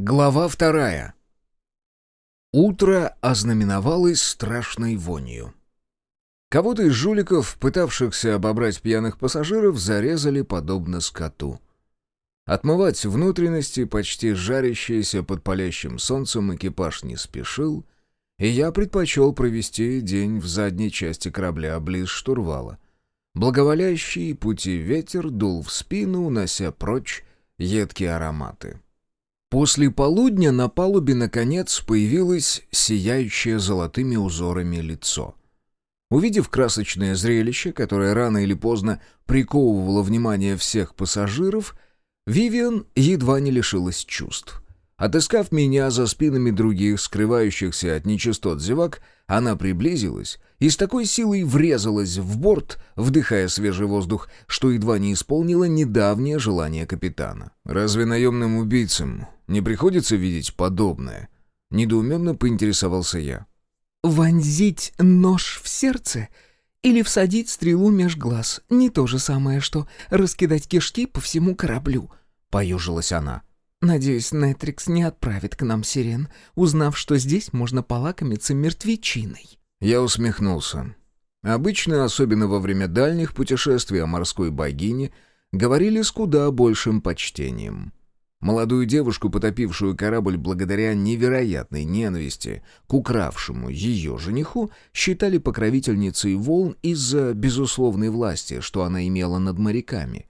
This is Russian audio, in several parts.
Глава вторая. Утро ознаменовалось страшной вонью. Кого-то из жуликов, пытавшихся обобрать пьяных пассажиров, зарезали подобно скоту. Отмывать внутренности, почти жарящиеся под палящим солнцем, экипаж не спешил, и я предпочел провести день в задней части корабля близ штурвала. Благоволящий пути ветер дул в спину, унося прочь едкие ароматы. После полудня на палубе, наконец, появилось сияющее золотыми узорами лицо. Увидев красочное зрелище, которое рано или поздно приковывало внимание всех пассажиров, Вивиан едва не лишилась чувств. Отыскав меня за спинами других, скрывающихся от нечистот зевак, она приблизилась и с такой силой врезалась в борт, вдыхая свежий воздух, что едва не исполнила недавнее желание капитана. «Разве наемным убийцам не приходится видеть подобное?» Недоуменно поинтересовался я. «Вонзить нож в сердце или всадить стрелу меж глаз — не то же самое, что раскидать кишки по всему кораблю», — поюжилась она. Надеюсь, Нетрикс не отправит к нам сирен, узнав, что здесь можно полакомиться мертвечиной». Я усмехнулся. Обычно, особенно во время дальних путешествий о морской богине, говорили с куда большим почтением. Молодую девушку, потопившую корабль благодаря невероятной ненависти к укравшему ее жениху, считали покровительницей волн из-за безусловной власти, что она имела над моряками.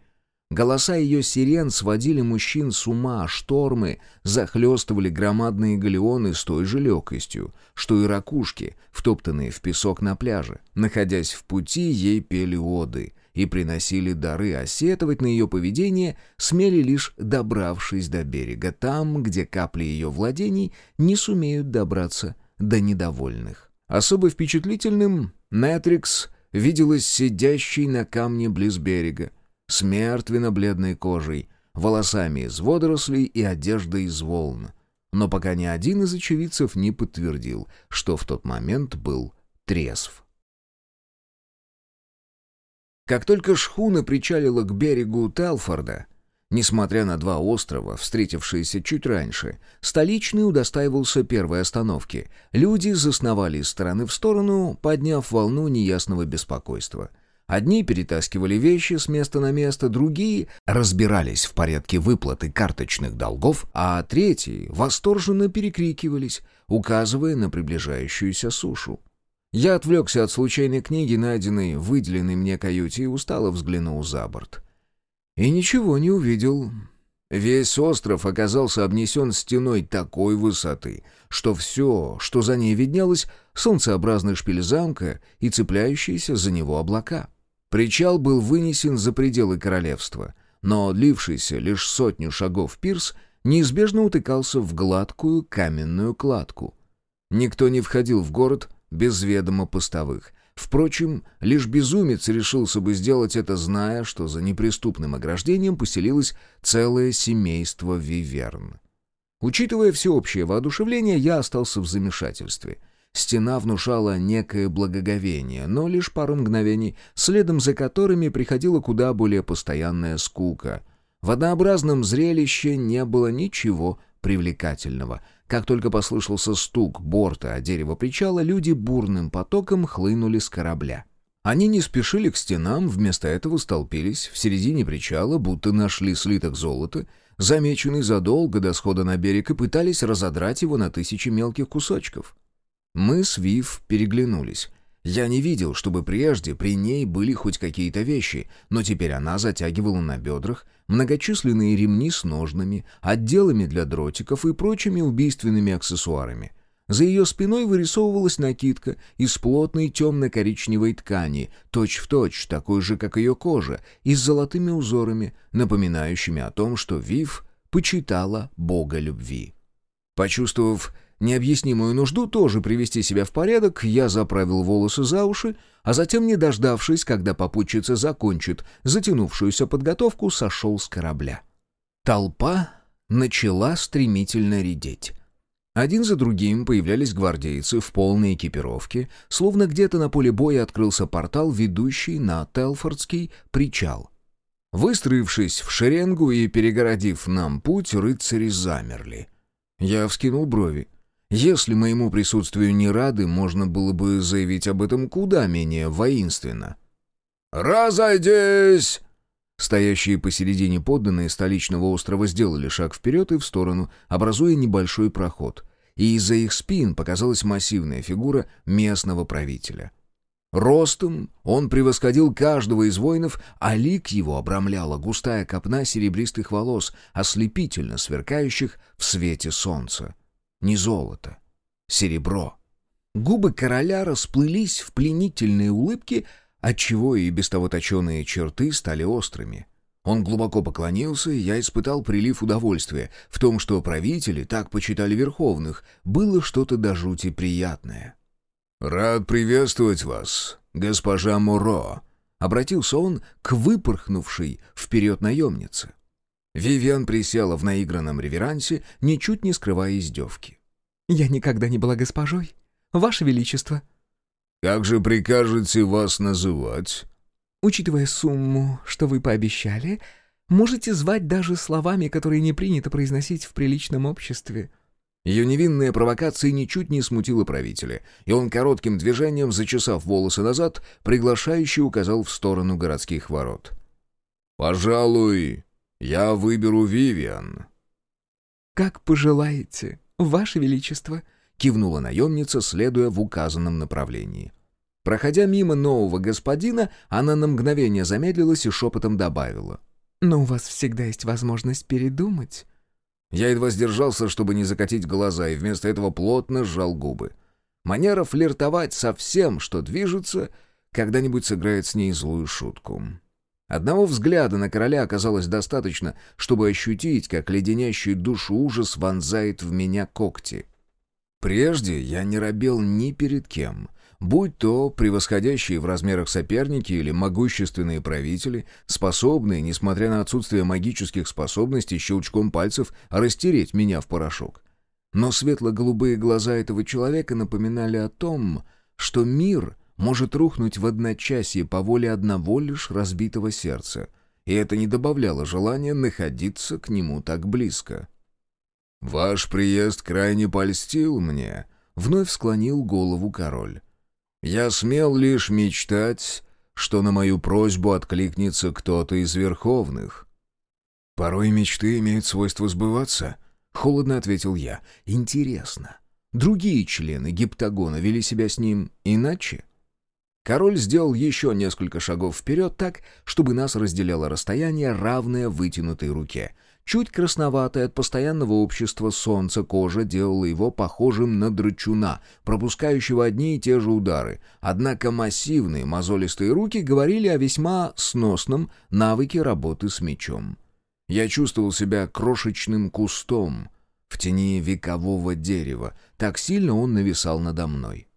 Голоса ее сирен сводили мужчин с ума, а штормы захлестывали громадные галеоны с той же легкостью, что и ракушки, втоптанные в песок на пляже. Находясь в пути, ей пели оды и приносили дары, а сетовать на ее поведение смели лишь добравшись до берега, там, где капли ее владений не сумеют добраться до недовольных. Особо впечатлительным Нетрикс виделась сидящей на камне близ берега, с мертвенно-бледной кожей, волосами из водорослей и одеждой из волн. Но пока ни один из очевидцев не подтвердил, что в тот момент был трезв. Как только шхуна причалила к берегу Телфорда, несмотря на два острова, встретившиеся чуть раньше, столичный удостаивался первой остановки. Люди засновали из стороны в сторону, подняв волну неясного беспокойства — Одни перетаскивали вещи с места на место, другие разбирались в порядке выплаты карточных долгов, а третьи восторженно перекрикивались, указывая на приближающуюся сушу. Я отвлекся от случайной книги, найденной в выделенной мне каюте, и устало взглянул за борт. И ничего не увидел. Весь остров оказался обнесен стеной такой высоты, что все, что за ней виднелось, солнцеобразный шпиль замка и цепляющиеся за него облака. Причал был вынесен за пределы королевства, но лившийся лишь сотню шагов пирс неизбежно утыкался в гладкую каменную кладку. Никто не входил в город без ведома постовых. Впрочем, лишь безумец решился бы сделать это, зная, что за неприступным ограждением поселилось целое семейство виверн. Учитывая всеобщее воодушевление, я остался в замешательстве — Стена внушала некое благоговение, но лишь пару мгновений, следом за которыми приходила куда более постоянная скука. В однообразном зрелище не было ничего привлекательного. Как только послышался стук борта о дерево причала, люди бурным потоком хлынули с корабля. Они не спешили к стенам, вместо этого столпились в середине причала, будто нашли слиток золота, замеченный задолго до схода на берег, и пытались разодрать его на тысячи мелких кусочков. Мы с Вив переглянулись. Я не видел, чтобы прежде при ней были хоть какие-то вещи, но теперь она затягивала на бедрах многочисленные ремни с ножнами, отделами для дротиков и прочими убийственными аксессуарами. За ее спиной вырисовывалась накидка из плотной темно-коричневой ткани, точь-в-точь, точь, такой же, как ее кожа, и с золотыми узорами, напоминающими о том, что Вив почитала бога любви. Почувствовав необъяснимую нужду тоже привести себя в порядок, я заправил волосы за уши, а затем, не дождавшись, когда попутчица закончит затянувшуюся подготовку, сошел с корабля. Толпа начала стремительно редеть. Один за другим появлялись гвардейцы в полной экипировке, словно где-то на поле боя открылся портал, ведущий на Телфордский причал. Выстроившись в шеренгу и перегородив нам путь, рыцари замерли — Я вскинул брови. Если моему присутствию не рады, можно было бы заявить об этом куда менее воинственно. «Разойдись!» Стоящие посередине подданные столичного острова сделали шаг вперед и в сторону, образуя небольшой проход. И из-за их спин показалась массивная фигура местного правителя. Ростом он превосходил каждого из воинов, а лик его обрамляла густая копна серебристых волос, ослепительно сверкающих в свете солнца. Не золото, серебро. Губы короля расплылись в пленительные улыбки, отчего и без того точеные черты стали острыми. Он глубоко поклонился, и я испытал прилив удовольствия в том, что правители так почитали верховных, было что-то до жути приятное. «Рад приветствовать вас, госпожа Муро», — обратился он к выпорхнувшей вперед наемнице. Вивиан присела в наигранном реверансе, ничуть не скрывая издевки. «Я никогда не была госпожой, ваше величество». «Как же прикажете вас называть?» «Учитывая сумму, что вы пообещали, можете звать даже словами, которые не принято произносить в приличном обществе». Ее невинная провокация ничуть не смутила правителя, и он коротким движением, зачесав волосы назад, приглашающий указал в сторону городских ворот. «Пожалуй, я выберу Вивиан». «Как пожелаете, Ваше Величество», — кивнула наемница, следуя в указанном направлении. Проходя мимо нового господина, она на мгновение замедлилась и шепотом добавила. «Но у вас всегда есть возможность передумать». Я едва сдержался, чтобы не закатить глаза, и вместо этого плотно сжал губы. Манера флиртовать со всем, что движется, когда-нибудь сыграет с ней злую шутку. Одного взгляда на короля оказалось достаточно, чтобы ощутить, как леденящий душу ужас вонзает в меня когти. Прежде я не робел ни перед кем, будь то превосходящие в размерах соперники или могущественные правители, способные, несмотря на отсутствие магических способностей, щелчком пальцев растереть меня в порошок. Но светло-голубые глаза этого человека напоминали о том, что мир может рухнуть в одночасье по воле одного лишь разбитого сердца, и это не добавляло желания находиться к нему так близко. «Ваш приезд крайне польстил мне», — вновь склонил голову король. Я смел лишь мечтать, что на мою просьбу откликнется кто-то из верховных. «Порой мечты имеют свойство сбываться», — холодно ответил я. «Интересно, другие члены гиптагона вели себя с ним иначе?» Король сделал еще несколько шагов вперед так, чтобы нас разделяло расстояние, равное вытянутой руке — Чуть красноватое от постоянного общества солнца кожа делала его похожим на драчуна, пропускающего одни и те же удары. Однако массивные мозолистые руки говорили о весьма сносном навыке работы с мечом. Я чувствовал себя крошечным кустом в тени векового дерева. Так сильно он нависал надо мной.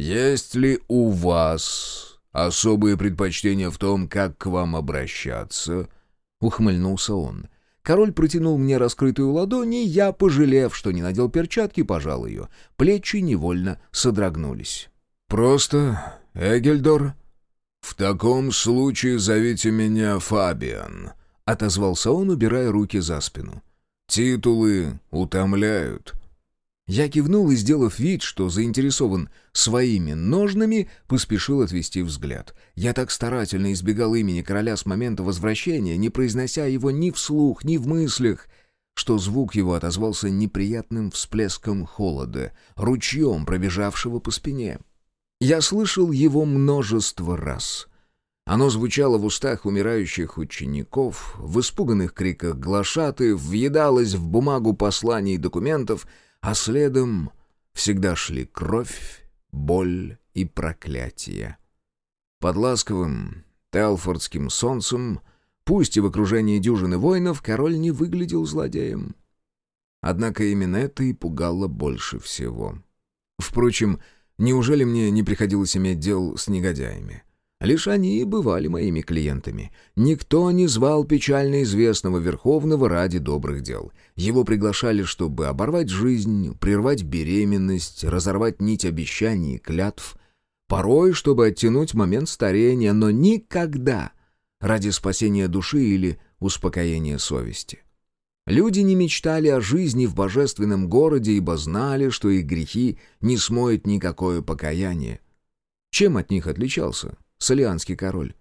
«Есть ли у вас особые предпочтения в том, как к вам обращаться?» — ухмыльнулся он. — Король протянул мне раскрытую ладонь, и я, пожалев, что не надел перчатки, пожал ее. Плечи невольно содрогнулись. «Просто Эгельдор?» «В таком случае зовите меня Фабиан», — отозвался он, убирая руки за спину. «Титулы утомляют». Я кивнул и, сделав вид, что заинтересован своими ножнами, поспешил отвести взгляд. Я так старательно избегал имени короля с момента возвращения, не произнося его ни вслух, ни в мыслях, что звук его отозвался неприятным всплеском холода, ручьем, пробежавшего по спине. Я слышал его множество раз. Оно звучало в устах умирающих учеников, в испуганных криках глашатаев, въедалось в бумагу посланий и документов — а следом всегда шли кровь, боль и проклятие. Под ласковым Телфордским солнцем, пусть и в окружении дюжины воинов, король не выглядел злодеем. Однако именно это и пугало больше всего. Впрочем, неужели мне не приходилось иметь дел с негодяями? Лишь они и бывали моими клиентами. Никто не звал печально известного Верховного ради добрых дел. Его приглашали, чтобы оборвать жизнь, прервать беременность, разорвать нить обещаний и клятв. Порой, чтобы оттянуть момент старения, но никогда ради спасения души или успокоения совести. Люди не мечтали о жизни в божественном городе, ибо знали, что их грехи не смоет никакое покаяние. Чем от них отличался Солианский король?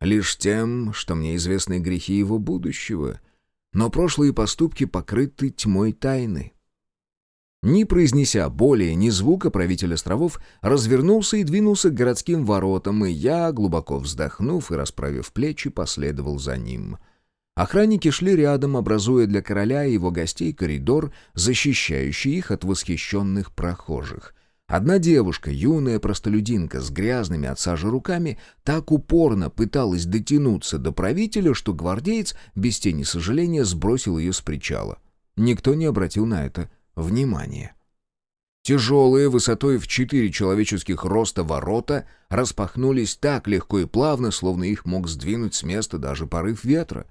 Лишь тем, что мне известны грехи его будущего, но прошлые поступки покрыты тьмой тайны. Не произнеся более ни звука, правитель островов развернулся и двинулся к городским воротам, и я, глубоко вздохнув и расправив плечи, последовал за ним. Охранники шли рядом, образуя для короля и его гостей коридор, защищающий их от восхищенных прохожих. Одна девушка, юная простолюдинка с грязными от сажи руками, так упорно пыталась дотянуться до правителя, что гвардеец, без тени сожаления, сбросил ее с причала. Никто не обратил на это внимания. Тяжелые, высотой в четыре человеческих роста ворота распахнулись так легко и плавно, словно их мог сдвинуть с места даже порыв ветра.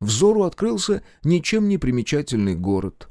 Взору открылся ничем не примечательный город.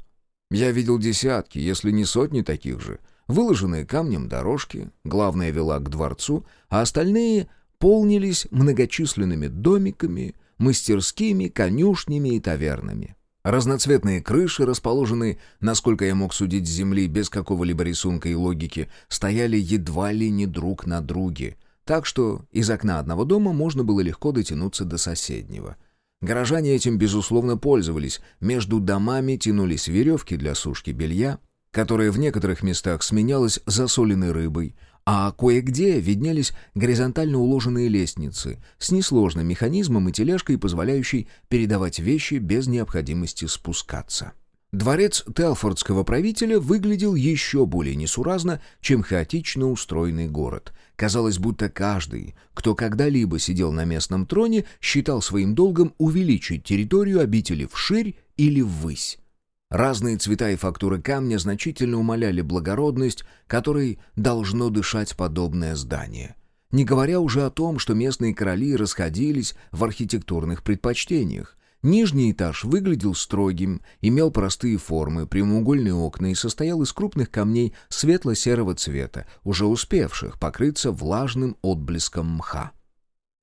Я видел десятки, если не сотни таких же, выложенные камнем дорожки, главная вела к дворцу, а остальные полнились многочисленными домиками, мастерскими, конюшнями и тавернами. Разноцветные крыши, расположенные, насколько я мог судить с земли, без какого-либо рисунка и логики, стояли едва ли не друг на друге, так что из окна одного дома можно было легко дотянуться до соседнего. Горожане этим, безусловно, пользовались. Между домами тянулись веревки для сушки белья, которая в некоторых местах сменялась засоленной рыбой, а кое-где виднелись горизонтально уложенные лестницы с несложным механизмом и тележкой, позволяющей передавать вещи без необходимости спускаться. Дворец Телфордского правителя выглядел еще более несуразно, чем хаотично устроенный город. Казалось, будто каждый, кто когда-либо сидел на местном троне, считал своим долгом увеличить территорию обители вширь или ввысь. Разные цвета и фактуры камня значительно умаляли благородность, которой должно дышать подобное здание. Не говоря уже о том, что местные короли расходились в архитектурных предпочтениях. Нижний этаж выглядел строгим, имел простые формы, прямоугольные окна и состоял из крупных камней светло-серого цвета, уже успевших покрыться влажным отблеском мха.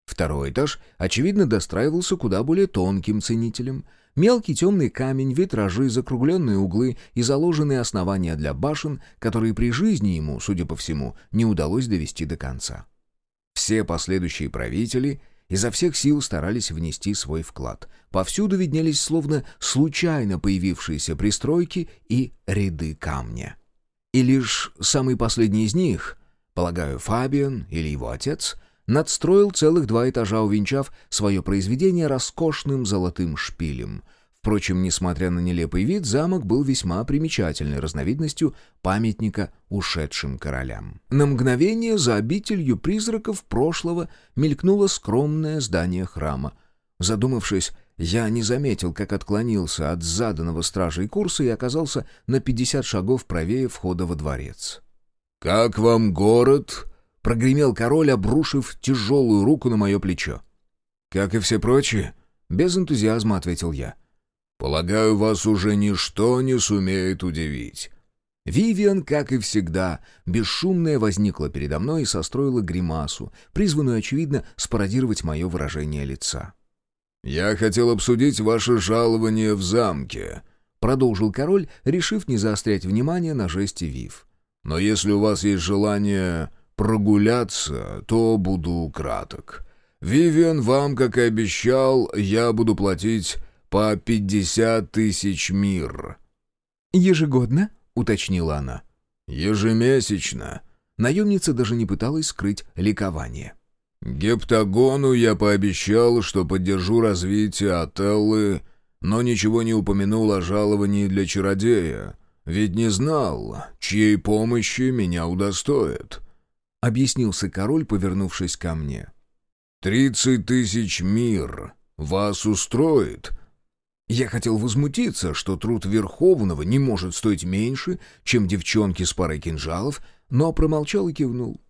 Второй этаж, очевидно, достраивался куда более тонким ценителем — Мелкий темный камень, витражи, закругленные углы и заложенные основания для башен, которые при жизни ему, судя по всему, не удалось довести до конца. Все последующие правители изо всех сил старались внести свой вклад. Повсюду виднелись словно случайно появившиеся пристройки и ряды камня. И лишь самый последний из них, полагаю, Фабиан или его отец — надстроил целых два этажа, увенчав свое произведение роскошным золотым шпилем. Впрочем, несмотря на нелепый вид, замок был весьма примечательной разновидностью памятника ушедшим королям. На мгновение за обителью призраков прошлого мелькнуло скромное здание храма. Задумавшись, я не заметил, как отклонился от заданного стражей курса и оказался на 50 шагов правее входа во дворец. «Как вам город?» — прогремел король, обрушив тяжелую руку на мое плечо. «Как и все прочие?» — без энтузиазма ответил я. «Полагаю, вас уже ничто не сумеет удивить». Вивиан, как и всегда, бесшумная возникла передо мной и состроила гримасу, призванную, очевидно, спародировать мое выражение лица. «Я хотел обсудить ваше жалование в замке», — продолжил король, решив не заострять внимание на жесте Вив. «Но если у вас есть желание прогуляться, то буду краток. Вивиан, вам, как и обещал, я буду платить по пятьдесят тысяч мир». «Ежегодно?» — уточнила она. «Ежемесячно». Наемница даже не пыталась скрыть ликование. «Гептагону я пообещал, что поддержу развитие Ателлы, но ничего не упомянул о жаловании для чародея, ведь не знал, чьей помощи меня удостоит». — объяснился король, повернувшись ко мне. «Тридцать тысяч мир. Вас устроит?» Я хотел возмутиться, что труд Верховного не может стоить меньше, чем девчонки с парой кинжалов, но промолчал и кивнул.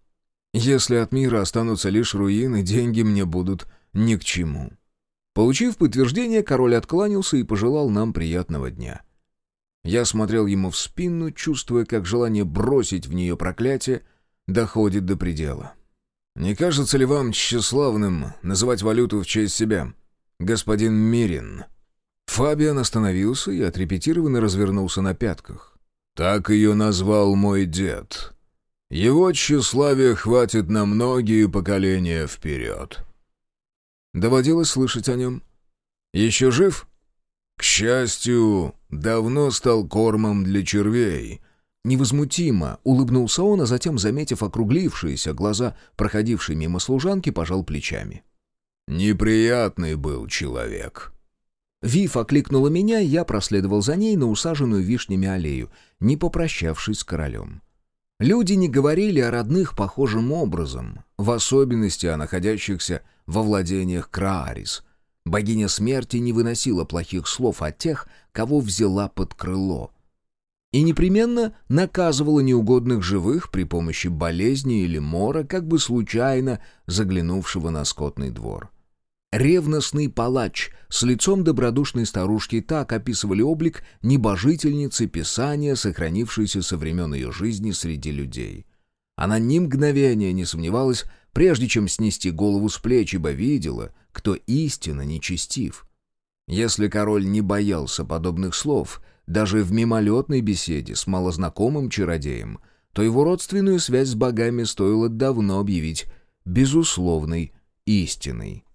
«Если от мира останутся лишь руины, деньги мне будут ни к чему». Получив подтверждение, король откланялся и пожелал нам приятного дня. Я смотрел ему в спину, чувствуя, как желание бросить в нее проклятие — доходит до предела. Не кажется ли вам тщеславным называть валюту в честь себя, господин Мирин?» Фабиан остановился и отрепетированно развернулся на пятках. «Так ее назвал мой дед. Его тщеславия хватит на многие поколения вперед». Доводилось слышать о нем. «Еще жив?» «К счастью, давно стал кормом для червей». Невозмутимо улыбнулся он, а затем, заметив округлившиеся глаза, проходившей мимо служанки, пожал плечами. «Неприятный был человек». Вив окликнула меня, я проследовал за ней на усаженную вишнями аллею, не попрощавшись с королем. Люди не говорили о родных похожим образом, в особенности о находящихся во владениях Краарис. Богиня смерти не выносила плохих слов о тех, кого взяла под крыло. И непременно наказывала неугодных живых при помощи болезни или мора, как бы случайно заглянувшего на скотный двор. Ревностный палач с лицом добродушной старушки так описывали облик небожительницы Писания, сохранившейся со времен ее жизни среди людей. Она ни мгновения не сомневалась, прежде чем снести голову с плеч, ибо видела, кто истинно нечестив. Если король не боялся подобных слов, даже в мимолетной беседе с малознакомым чародеем, то его родственную связь с богами стоило давно объявить безусловной истиной.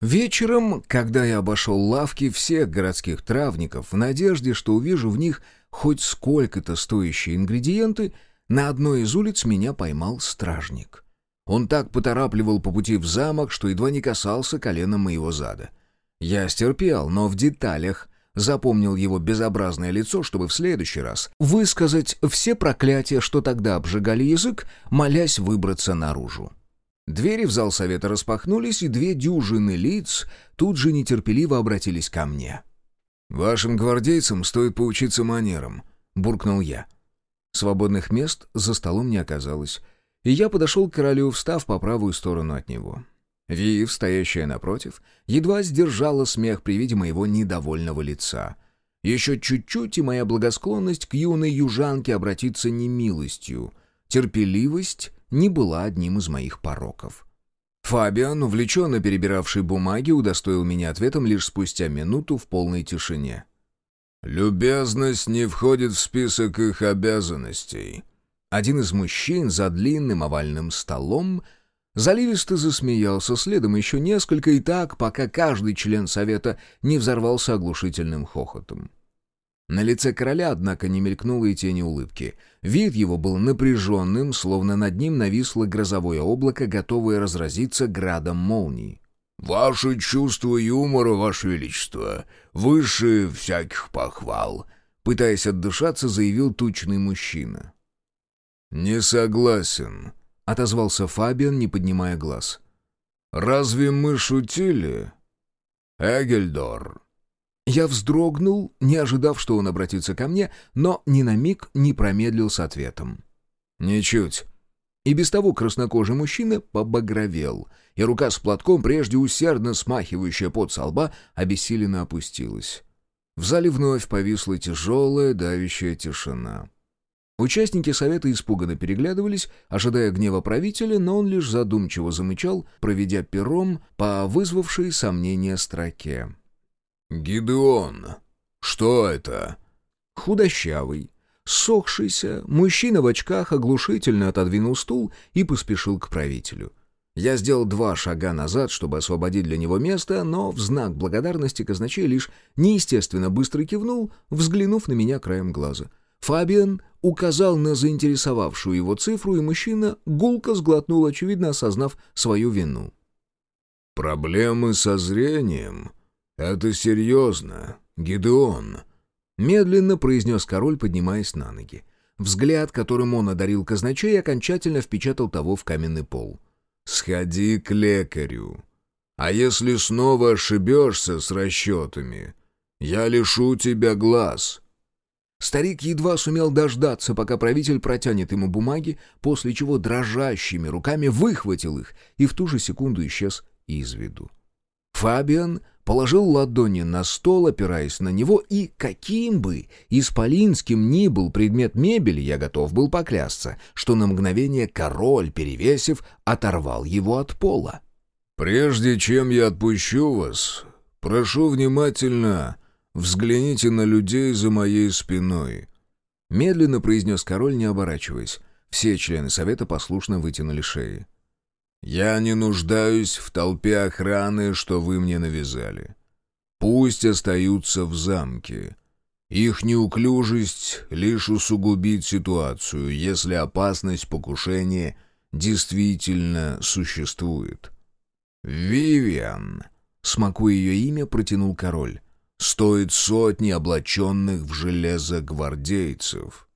Вечером, когда я обошел лавки всех городских травников в надежде, что увижу в них хоть сколько-то стоящие ингредиенты, на одной из улиц меня поймал стражник. Он так поторапливал по пути в замок, что едва не касался колена моего зада. Я стерпел, но в деталях запомнил его безобразное лицо, чтобы в следующий раз высказать все проклятия, что тогда обжигали язык, молясь выбраться наружу. Двери в зал совета распахнулись, и две дюжины лиц тут же нетерпеливо обратились ко мне. «Вашим гвардейцам стоит поучиться манерам», — буркнул я. Свободных мест за столом не оказалось, и я подошел к королю, встав по правую сторону от него. Виев, стоящая напротив, едва сдержала смех при виде моего недовольного лица. Еще чуть-чуть, и моя благосклонность к юной южанке обратится немилостью. Терпеливость не была одним из моих пороков. Фабиан, увлеченно перебиравший бумаги, удостоил меня ответом лишь спустя минуту в полной тишине. «Любезность не входит в список их обязанностей». Один из мужчин за длинным овальным столом заливисто засмеялся, следом еще несколько, и так, пока каждый член совета не взорвался оглушительным хохотом. На лице короля, однако, не мелькнуло и тени улыбки. Вид его был напряженным, словно над ним нависло грозовое облако, готовое разразиться градом молний. «Ваше чувство юмора, Ваше Величество, выше всяких похвал», пытаясь отдышаться, заявил тучный мужчина. «Не согласен», — отозвался Фабиан, не поднимая глаз. «Разве мы шутили?» «Эгельдор, я вздрогнул, не ожидав, что он обратится ко мне, но ни на миг не промедлил с ответом. «Ничуть». И без того краснокожий мужчина побагровел, и рука с платком, прежде усердно смахивающая пот со лба, обессиленно опустилась. В зале вновь повисла тяжелая, давящая тишина. Участники совета испуганно переглядывались, ожидая гнева правителя, но он лишь задумчиво замычал, проведя пером по вызвавшей сомнения строке. «Гидеон, что это?» Худощавый, сохшийся, мужчина в очках оглушительно отодвинул стул и поспешил к правителю. Я сделал два шага назад, чтобы освободить для него место, но в знак благодарности казначей лишь неестественно быстро кивнул, взглянув на меня краем глаза. Фабиан указал на заинтересовавшую его цифру, и мужчина гулко сглотнул, очевидно осознав свою вину. «Проблемы со зрением?» «Это серьезно, Гидеон», — медленно произнес король, поднимаясь на ноги. Взгляд, которым он одарил казначей, окончательно впечатал того в каменный пол. «Сходи к лекарю. А если снова ошибешься с расчетами, я лишу тебя глаз». Старик едва сумел дождаться, пока правитель протянет ему бумаги, после чего дрожащими руками выхватил их и в ту же секунду исчез из виду. Фабиан положил ладони на стол, опираясь на него, и каким бы исполинским ни был предмет мебели, я готов был поклясться, что на мгновение король, перевесив, оторвал его от пола. «Прежде чем я отпущу вас, прошу внимательно взгляните на людей за моей спиной». Медленно произнес король, не оборачиваясь. Все члены совета послушно вытянули шеи. «Я не нуждаюсь в толпе охраны, что вы мне навязали. Пусть остаются в замке. Их неуклюжесть лишь усугубит ситуацию, если опасность покушения действительно существует. «Вивиан», — смакуя ее имя, протянул король, — «стоит сотни облаченных в железо гвардейцев».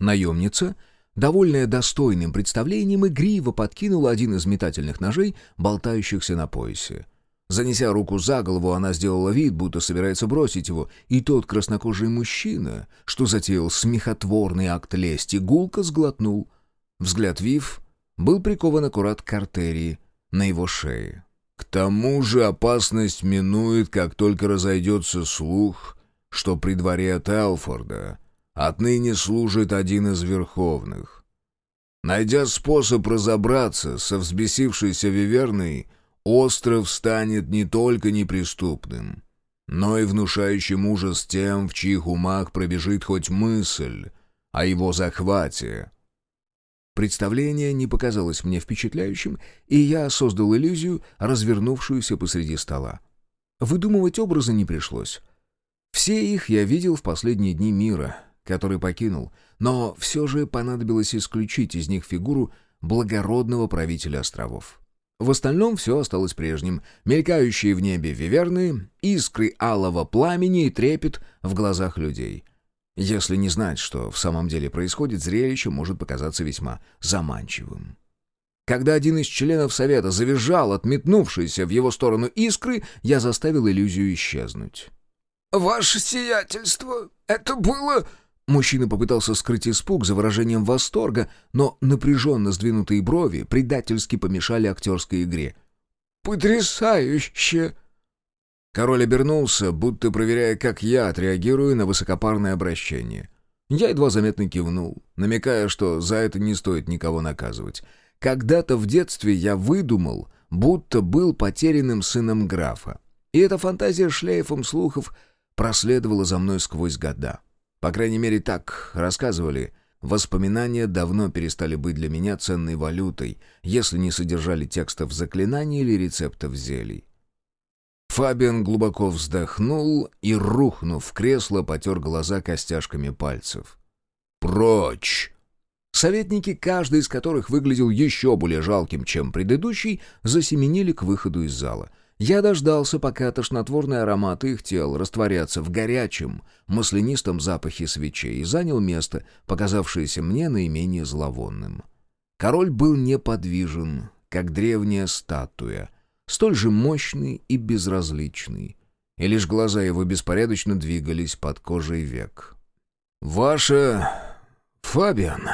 Наемница, довольная достойным представлением, игриво подкинула один из метательных ножей, болтающихся на поясе. Занеся руку за голову, она сделала вид, будто собирается бросить его, и тот краснокожий мужчина, что затеял смехотворный акт лести, гулко сглотнул. Взгляд Вив был прикован аккурат к артерии на его шее. «К тому же опасность минует, как только разойдется слух, что при дворе Телфорда отныне служит один из верховных. Найдя способ разобраться со взбесившейся Виверной, остров станет не только неприступным, но и внушающим ужас тем, в чьих умах пробежит хоть мысль о его захвате. Представление не показалось мне впечатляющим, и я создал иллюзию, развернувшуюся посреди стола. Выдумывать образы не пришлось. Все их я видел в последние дни мира, который покинул, но все же понадобилось исключить из них фигуру благородного правителя островов. В остальном все осталось прежним. Мелькающие в небе виверны, искры алого пламени и трепет в глазах людей. Если не знать, что в самом деле происходит, зрелище может показаться весьма заманчивым. Когда один из членов совета завизжал от метнувшейся в его сторону искры, я заставил иллюзию исчезнуть. «Ваше сиятельство, это было...» Мужчина попытался скрыть испуг за выражением восторга, но напряженно сдвинутые брови предательски помешали актерской игре. «Потрясающе!» Король обернулся, будто проверяя, как я отреагирую на высокопарное обращение. Я едва заметно кивнул, намекая, что за это не стоит никого наказывать. Когда-то в детстве я выдумал, будто был потерянным сыном графа. И эта фантазия шлейфом слухов проследовала за мной сквозь года. По крайней мере, так рассказывали. Воспоминания давно перестали быть для меня ценной валютой, если не содержали текстов заклинаний или рецептов зелий. Фабиан глубоко вздохнул и, рухнув в кресло, потер глаза костяшками пальцев. «Прочь!» Советники, каждый из которых выглядел еще более жалким, чем предыдущий, засеменили к выходу из зала — я дождался, пока тошнотворные ароматы их тел растворятся в горячем, маслянистом запахе свечей и занял место, показавшееся мне наименее зловонным. Король был неподвижен, как древняя статуя, столь же мощный и безразличный, и лишь глаза его беспорядочно двигались под кожей век. «Ваше... Фабиан...»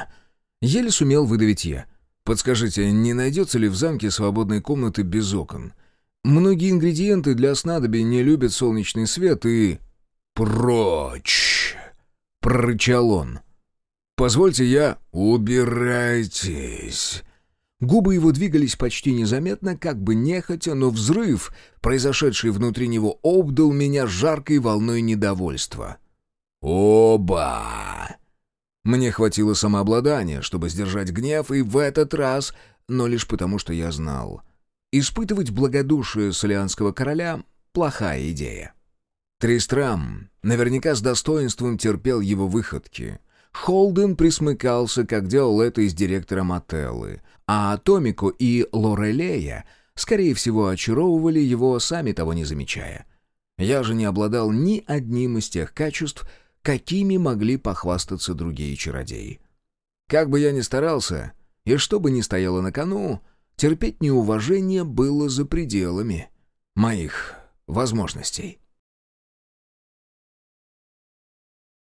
Еле сумел выдавить я. «Подскажите, не найдется ли в замке свободной комнаты без окон?» Многие ингредиенты для снадобий не любят солнечный свет и... «Прочь!» — прорычал он. «Позвольте я...» «Убирайтесь!» Губы его двигались почти незаметно, как бы нехотя, но взрыв, произошедший внутри него, обдал меня жаркой волной недовольства. «Оба!» Мне хватило самообладания, чтобы сдержать гнев, и в этот раз, но лишь потому, что я знал — Испытывать благодушие солианского короля — плохая идея. Тристрам наверняка с достоинством терпел его выходки. Холден присмыкался, как делал это и с директором Отеллы, а Томико и Лорелея, скорее всего, очаровывали его, сами того не замечая. Я же не обладал ни одним из тех качеств, какими могли похвастаться другие чародеи. Как бы я ни старался, и что бы ни стояло на кону, Терпеть неуважение было за пределами моих возможностей.